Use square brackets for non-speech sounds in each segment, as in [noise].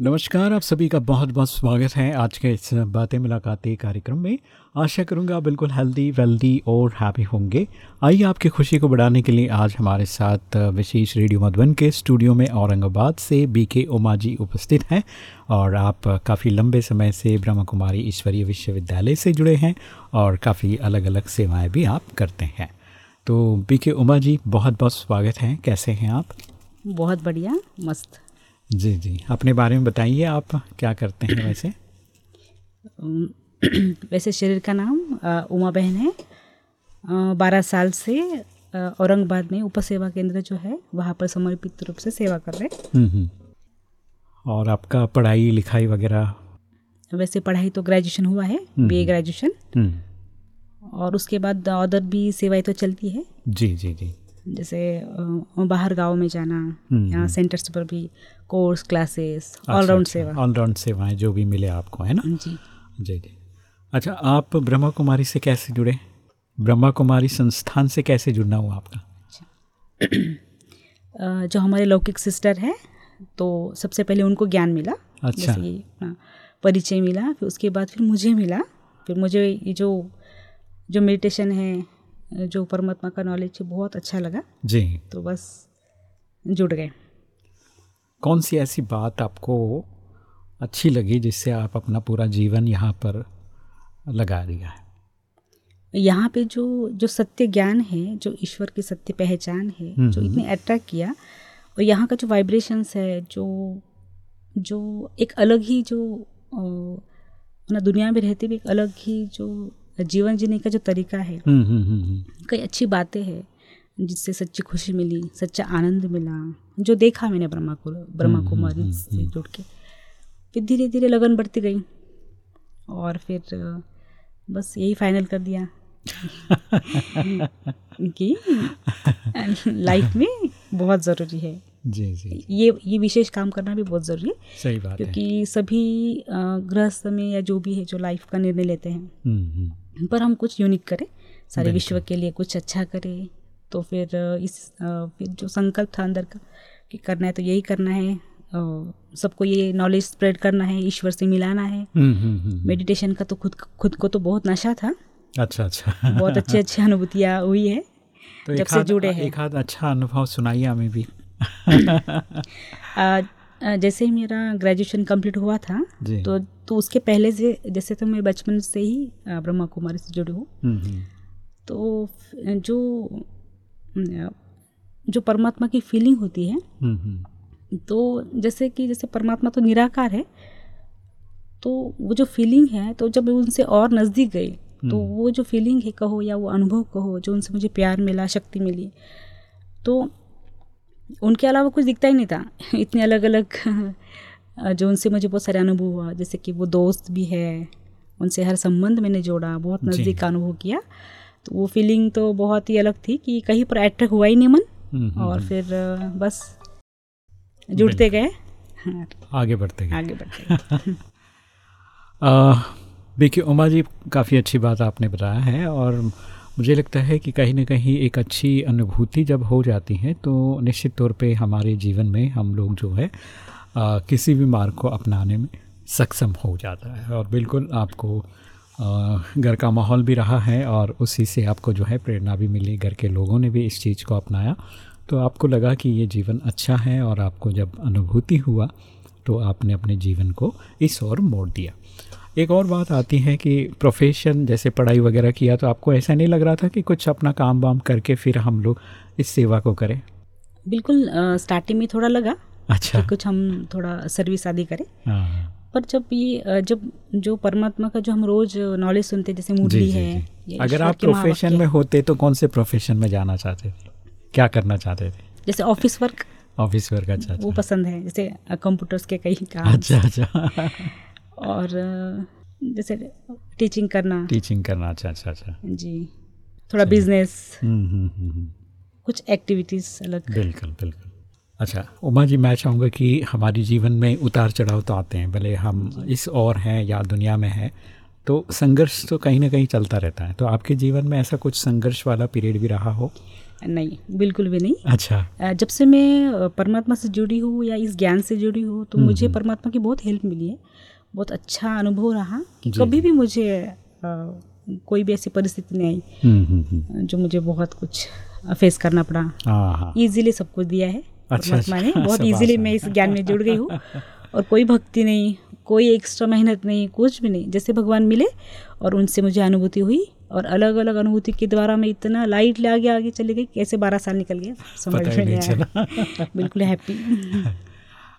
नमस्कार, आप सभी का बहुत बहुत स्वागत है आज के इस बातें मुलाकातें कार्यक्रम में। आशा करूँगा आप बिल्कुल हेल्दी वेल्दी और हैप्पी होंगे। आइए आपकी खुशी को बढ़ाने के लिए आज हमारे साथ विशेष रेडियो मधुबन के स्टूडियो में औरंगाबाद से बी के उमा जी उपस्थित हैं और आप काफ़ी लंबे समय से ब्रह्म कुमारी ईश्वरीय विश्वविद्यालय से जुड़े हैं और काफ़ी अलग अलग सेवाएँ भी आप करते हैं। तो बी के उमा जी बहुत बहुत स्वागत हैं। कैसे हैं आप? बहुत बढ़िया, मस्त। जी जी। अपने बारे में बताइए आप क्या करते हैं वैसे? वैसे शरीर का नाम उमा बहन है। बारह साल से औरंगाबाद में उप सेवा केंद्र जो है वहाँ पर समर्पित रूप से सेवा कर रहे हम्म, हम्म। और आपका पढ़ाई लिखाई वगैरह? वैसे पढ़ाई तो ग्रेजुएशन हुआ है बी ग्रेजुएशन। हम्म, और उसके बाद अदर भी सेवाएँ तो चलती है। जी जी जी। जैसे बाहर गाँव में जाना हम्म, यहाँ सेंटर्स पर भी कोर्स क्लासेस अच्छा, ऑलराउंड अच्छा, सेवा। ऑलराउंड सेवाएँ जो भी मिले आपको है ना? जी। जी जी। अच्छा आप ब्रह्मा कुमारी से कैसे जुड़े? ब्रह्मा कुमारी संस्थान से कैसे जुड़ना हुआ आपका? [clears throat] जो हमारे लौकिक सिस्टर है तो सबसे पहले उनको ज्ञान मिला। अच्छा। हाँ, परिचय मिला फिर उसके बाद फिर मुझे मिला। फिर मुझे ये जो जो मेडिटेशन है जो परमात्मा का नॉलेज है बहुत अच्छा लगा। जी। तो बस जुड़ गए। कौन सी ऐसी बात आपको अच्छी लगी जिससे आप अपना पूरा जीवन यहाँ पर लगा दिया है? यहाँ पे जो जो सत्य ज्ञान है जो ईश्वर की सत्य पहचान है जो इतने अट्रैक्ट किया और यहाँ का जो वाइब्रेशंस है जो जो एक अलग ही जो ना दुनिया में रहते भी एक अलग ही जो जीवन जीने का जो तरीका है हम्म, हम्म, हम्म। कई अच्छी बातें हैं जिससे सच्ची खुशी मिली सच्चा आनंद मिला जो देखा मैंने ब्रह्मा को ब्रह्मा कुमारी से जुड़ के। फिर धीरे धीरे लगन बढ़ती गई और फिर बस यही फाइनल कर दिया। कि लाइफ में बहुत ज़रूरी है। जी जी ये ये विशेष काम करना भी बहुत ज़रूरी है। सही बात क्योंकि है। क्योंकि सभी गृहस्थ में या जो भी है जो लाइफ का निर्णय लेते हैं। पर हम कुछ यूनिक करें सारे विश्व के लिए कुछ अच्छा करें तो फिर इस फिर जो संकल्प था अंदर का कि करना है तो यही करना है सबको ये नॉलेज स्प्रेड करना है ईश्वर से मिलाना है। हम्म, हम्म, हम्म। मेडिटेशन का तो खुद खुद को तो बहुत नशा था। अच्छा अच्छा। बहुत अच्छी अच्छी अनुभूतियाँ हुई है तो जब से जुड़े हैं। एक आध अच्छा अनुभव सुनाइए हमें भी। [laughs] अ, जैसे ही मेरा ग्रेजुएशन कंप्लीट हुआ था तो तो उसके पहले से जैसे तो मैं बचपन से ही ब्रह्मा कुमारी से जुड़ी हूँ हम्म, हम्म। तो जो जो परमात्मा की फीलिंग होती है हम्म। तो जैसे कि जैसे परमात्मा तो निराकार है तो वो जो फीलिंग है तो जब मैं उनसे और नज़दीक गई तो वो जो फीलिंग है कहो या वो अनुभव कहो जो उनसे मुझे प्यार मिला शक्ति मिली तो उनके अलावा कुछ दिखता ही नहीं था [laughs] इतने अलग अलग जो उनसे मुझे बहुत सारे अनुभव हुआ जैसे कि वो दोस्त भी है उनसे हर संबंध मैंने जोड़ा बहुत नज़दीक का अनुभव किया। तो वो फीलिंग तो बहुत ही अलग थी कि कहीं पर अट्रैक्ट हुआ ही नहीं मन और फिर बस जुड़ते गए। हाँ, आगे बढ़ते गए। आगे बढ़ते [laughs] देखिए उमा जी काफ़ी अच्छी बात आपने बताया है और मुझे लगता है कि कहीं ना कहीं एक अच्छी अनुभूति जब हो जाती है तो निश्चित तौर पे हमारे जीवन में हम लोग जो है किसी भी मार्ग को अपनाने में सक्षम हो जाता है और बिल्कुल आपको घर का माहौल भी रहा है और उसी से आपको जो है प्रेरणा भी मिली, घर के लोगों ने भी इस चीज़ को अपनाया। तो आपको लगा कि ये जीवन अच्छा है और आपको जब अनुभूति हुआ तो आपने अपने जीवन को इस ओर मोड़ दिया। एक और बात आती है कि प्रोफेशन जैसे पढ़ाई वगैरह किया तो आपको ऐसा नहीं लग रहा था कि कुछ अपना काम वाम करके फिर हम लोग इस सेवा को करें? बिल्कुल स्टार्टिंग में थोड़ा लगा। अच्छा। कि कुछ हम थोड़ा सर्विस आदि करें। हाँ। पर जब ये जब जो परमात्मा का जो हम रोज नॉलेज सुनते जैसे मुरली है जी। अगर आप प्रोफेशन में होते तो कौन से प्रोफेशन में जाना चाहते थे? क्या करना चाहते थे? जैसे ऑफ़िस वर्क ऑफ़िस वर्क अच्छा वो अच्छा। पसंद है जैसे कंप्यूटर्स के कई काम। अच्छा अच्छा। और जैसे टीचिंग करना। टीचिंग करना अच्छा अच्छा अच्छा। जी। थोड़ा बिज़नेस हम्म हम्म हम्म। कुछ एक्टिविटीज़ अलग। बिल्कुल बिल्कुल। अच्छा उमा जी मैं चाहूँगा कि हमारे जीवन में उतार चढ़ाव तो आते हैं भले हम इस और हैं या दुनिया में हैं तो संघर्ष तो कहीं ना कहीं चलता रहता है। तो आपके जीवन में ऐसा कुछ संघर्ष वाला पीरियड भी रहा हो? नहीं बिल्कुल भी नहीं। अच्छा। जब से मैं परमात्मा से जुड़ी हूँ या इस ज्ञान से जुड़ी हूँ तो मुझे परमात्मा की बहुत हेल्प मिली है। बहुत अच्छा अनुभव रहा। कि कभी भी मुझे कोई भी ऐसी परिस्थिति नहीं आई हम्म हम्म हम्म। जो मुझे बहुत कुछ फेस करना पड़ा। हाँ हाँ। इजीली सब कुछ दिया है। परमात्मा ने अच्छा, बहुत इजीली मैं इस ज्ञान में जुड़ गई हूँ और कोई भक्ति नहीं कोई एक्स्ट्रा मेहनत नहीं कुछ भी नहीं जैसे भगवान मिले और उनसे मुझे अनुभूति हुई और अलग अलग अनुभूति के द्वारा मैं इतना लाइट ले आगे आगे चली गई कैसे बारह साल निकल गया समझ में नहीं नहीं आया। बिल्कुल हैप्पी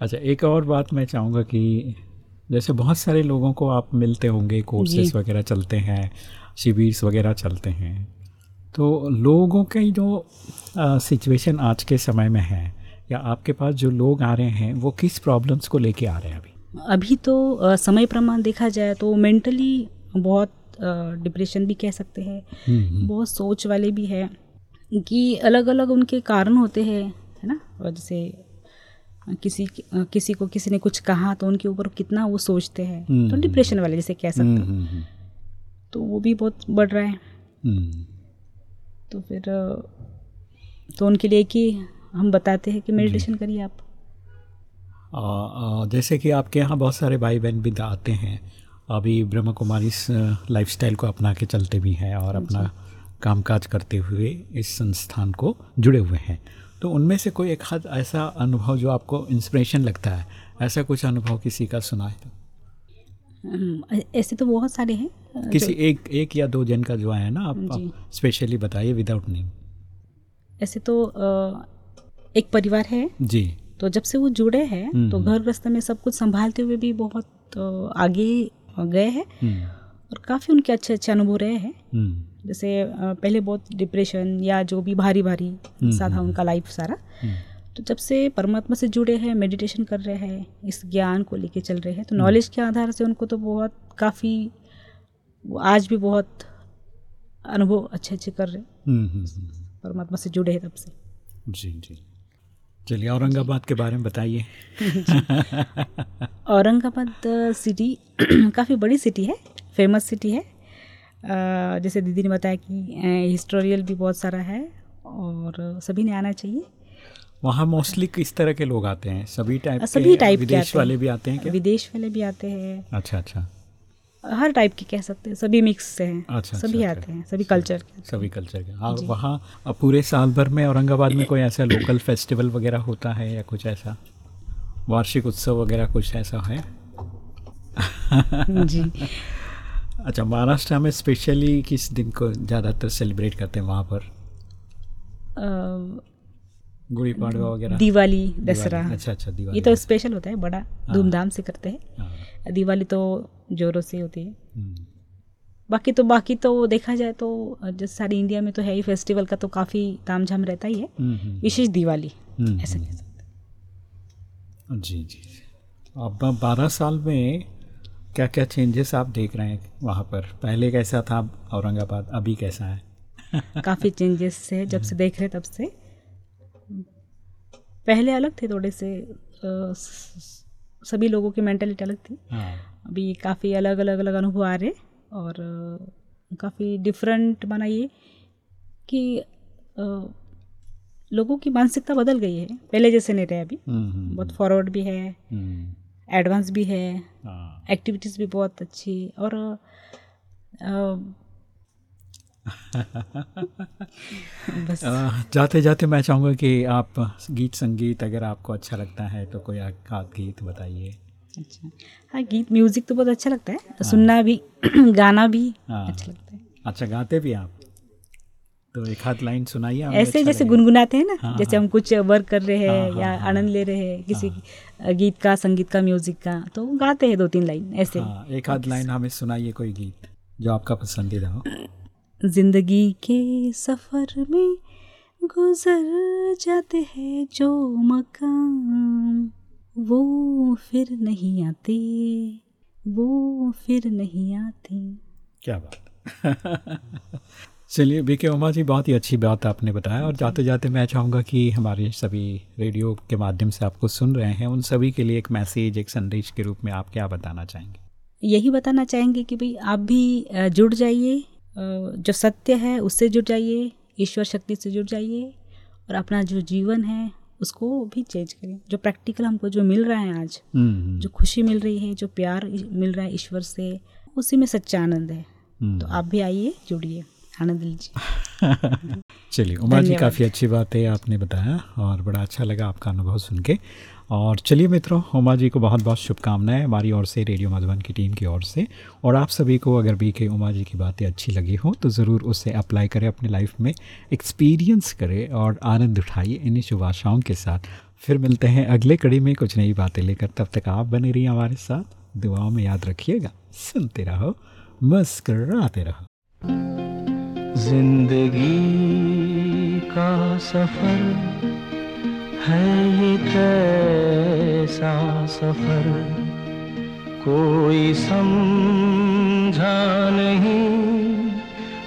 अच्छा एक और बात मैं चाहूँगा कि जैसे बहुत सारे लोगों को आप मिलते होंगे कोर्सेज वगैरह चलते हैं शिविर वगैरह चलते हैं तो लोगों के जो सिचुएशन आज के समय में है या आपके पास जो लोग आ रहे हैं वो किस प्रॉब्लम्स को लेके आ रहे हैं अभी? अभी तो अ, समय प्रमाण देखा जाए तो मेंटली बहुत डिप्रेशन भी कह सकते हैं। हम्म, हम्म, बहुत सोच वाले भी है कि अलग अलग उनके कारण होते हैं है ना? और जैसे किसी किसी को किसी ने कुछ कहा तो उनके ऊपर कितना वो सोचते हैं। तो हम्म। डिप्रेशन वाले जैसे कह सकते हम्म, हैं। हम्म, हम्म, तो वो भी बहुत बढ़ रहा है। हम्म, तो फिर तो उनके लिए कि हम बताते हैं कि मेडिटेशन करिए आप। आ, आ, जैसे कि आपके यहाँ बहुत सारे भाई बहन भी आते हैं। अभी ब्रह्म कुमारी इस लाइफस्टाइल को अपना के चलते भी हैं और अपना कामकाज करते हुए इस संस्थान को जुड़े हुए हैं। तो उनमें से कोई एक हद ऐसा अनुभव जो आपको इंस्पिरेशन लगता है? ऐसा कुछ अनुभव किसी का सुना है तो? ऐसे तो बहुत सारे हैं। किसी एक एक या दो जन का जो है ना आप, आप स्पेशली बताइए विदाउट नेम ऐसे तो एक परिवार है। जी। तो जब से वो जुड़े हैं हम्म, तो घर गृहस्थ में सब कुछ संभालते हुए भी बहुत आगे गए हैं। हम्म, और काफ़ी उनके अच्छे अच्छे अनुभव रहे हैं। हम्म, जैसे पहले बहुत डिप्रेशन या जो भी भारी भारी सा था उनका लाइफ सारा। हम्म, तो जब से परमात्मा से जुड़े हैं मेडिटेशन कर रहे हैं इस ज्ञान को लेके चल रहे हैं तो नॉलेज के आधार से उनको तो बहुत काफ़ी आज भी बहुत अनुभव अच्छे अच्छे कर रहे हैं। हम्म, हम्म, हम्म, परमात्मा से जुड़े हैं तब से। जी जी। चलिए औरंगाबाद के बारे में बताइए। [laughs] औरंगाबाद सिटी [clears throat] काफ़ी बड़ी सिटी है फ़ेमस सिटी है। जैसे दीदी ने बताया कि हिस्टोरियल भी बहुत सारा है और सभी ने आना चाहिए। वहाँ मोस्टली किस तरह के लोग आते हैं? सभी टाइप सभी टाइप के विदेश वाले भी आते हैं क्या? विदेश वाले भी आते हैं। अच्छा अच्छा। हर टाइप के कह सकते हैं। सभी मिक्स से हैं अच्छा, सभी अच्छा, आते हैं सभी कल्चर के सभी कल्चर के। और वहाँ पूरे साल भर में औरंगाबाद में [coughs] कोई ऐसा लोकल फेस्टिवल वगैरह होता है या कुछ ऐसा? वार्षिक उत्सव वगैरह कुछ ऐसा है? जी। [laughs] अच्छा महाराष्ट्र में स्पेशली किस दिन को ज़्यादातर सेलिब्रेट करते हैं वहाँ पर? गुड़ी पाड़वा वगैरह। दिवाली दसरा। अच्छा अच्छा दिवाली। ये तो स्पेशल होता है बड़ा धूमधाम से करते हैं। हाँ, दिवाली तो जोरों से होती है। हम्म, बाकी तो बाकी तो देखा जाए तो जैसे सारी इंडिया में तो है ही फेस्टिवल का तो काफ़ी तामझाम रहता ही है। हम्म, हम्म, विशेष दिवाली ऐसा। कह सकते जी जी। अब बारह साल में क्या क्या चेंजेस आप देख रहे हैं वहाँ पर? पहले कैसा था औरंगाबाद अभी कैसा है? काफ़ी चेंजेस है जब से देख रहे तब से। पहले अलग थे थोड़े से स- सभी लोगों की मेंटेलिटी अलग थी। हाँ। अभी काफ़ी अलग अलग अलग अनुभव आ रहे और काफ़ी डिफरेंट माना ये कि अ, लोगों की मानसिकता बदल गई है। पहले जैसे नहीं रहे अभी। हम्म, हम्म, बहुत फॉरवर्ड भी है हम्म, एडवांस भी है हाँ। एक्टिविटीज़ भी बहुत अच्छी और अ, बस। जाते जाते मैं चाहूँगा कि आप गीत संगीत अगर आपको अच्छा लगता है तो कोई आध गीत बताइए। अच्छा। हाँ गीत म्यूज़िक तो बहुत अच्छा लगता है सुनना भी [clears throat] गाना भी हाँ। अच्छा लगता है। अच्छा गाते भी आप? तो एक हाथ लाइन सुनाइए ऐसे अच्छा जैसे गुनगुनाते हैं ना हाँ, जैसे हाँ। हम कुछ वर्क कर रहे हाँ, हैं हाँ, या हाँ, आनंद ले रहे हैं किसी गीत का संगीत का म्यूज़िक का तो गाते हैं दो तीन लाइन ऐसे। हाँ एक हाथ लाइन हमें सुनाइए कोई गीत जो आपका पसंदीदा हो। ज़िंदगी के सफ़र में गुजर जाते हैं जो मकाम वो फिर नहीं आते वो फिर नहीं आते। क्या बात। [laughs] चलिए बीके उमा जी बहुत ही अच्छी बात आपने बताया और जाते जाते मैं चाहूँगा कि हमारे सभी रेडियो के माध्यम से आपको सुन रहे हैं। उन सभी के लिए एक मैसेज एक संदेश के रूप में आप क्या बताना चाहेंगे? यही बताना चाहेंगे कि भाई आप भी जुड़ जाइए। जो सत्य है उससे जुड़ जाइए ईश्वर शक्ति से जुड़ जाइए और अपना जो जीवन है उसको भी चेंज करें। जो प्रैक्टिकल हमको जो मिल रहा है आज हम्म, जो खुशी मिल रही है जो प्यार मिल रहा है ईश्वर से उसी में सच्चा आनंद है। हम्म। तो आप भी आइए जुड़िए। आनंद लीजिए। [laughs] चलिए उमा जी काफ़ी अच्छी बात है आपने बताया और बड़ा अच्छा लगा आपका अनुभव सुन के। और चलिए मित्रों उमा जी को बहुत बहुत शुभकामनाएँ हमारी ओर से, रेडियो मधुबन की टीम की ओर से। और आप सभी को अगर बी के उमा जी की बातें अच्छी लगी हो तो ज़रूर उसे अप्लाई करें, अपनी लाइफ में एक्सपीरियंस करें और आनंद उठाइए इन्हीं शुभ आशाओं के साथ। फिर मिलते हैं अगले कड़ी में कुछ नई बातें लेकर। तब तक आप बने रहिए हमारे साथ। दुआओं में याद रखिएगा, सुनते रहो, मुस्कराते रहो। ज़िंदगी का सफ़र है ये कैसा सफ़र? कोई समझा नहीं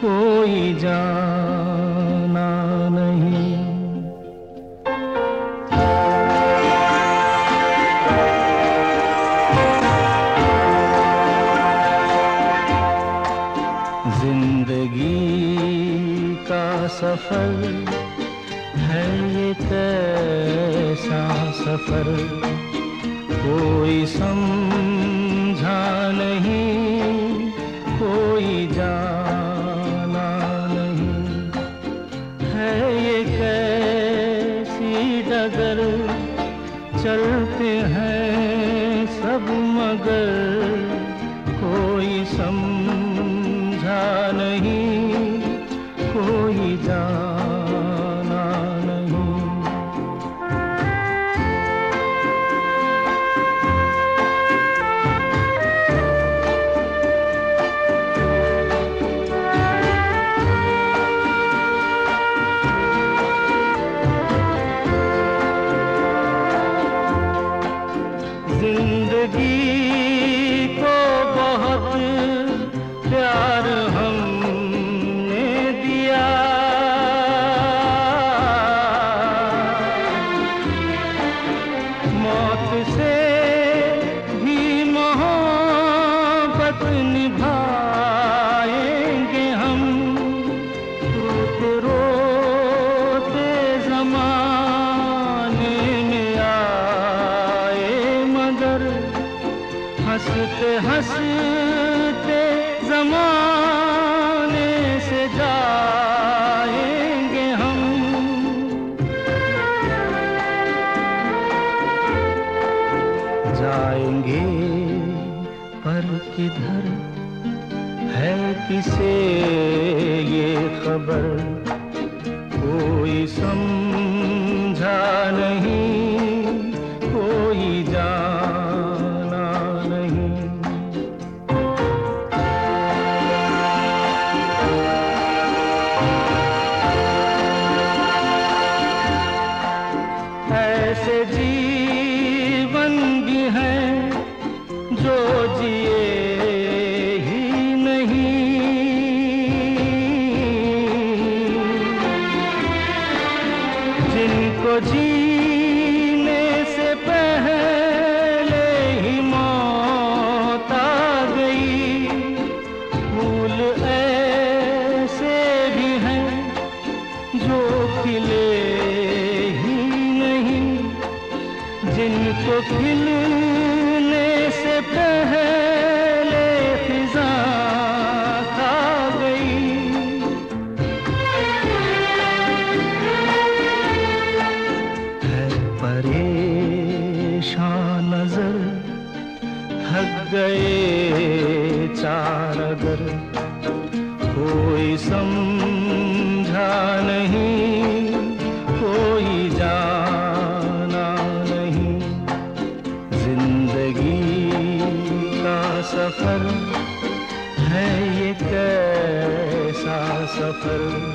कोई जाना नहीं। ज़िंदगी का सफ़र कोई समझा नहीं कोई जाना किधर खिलने से पहले फिजा खा गई। है परेशान नज़र थक गए चार अगर, कोई समझा सफ़र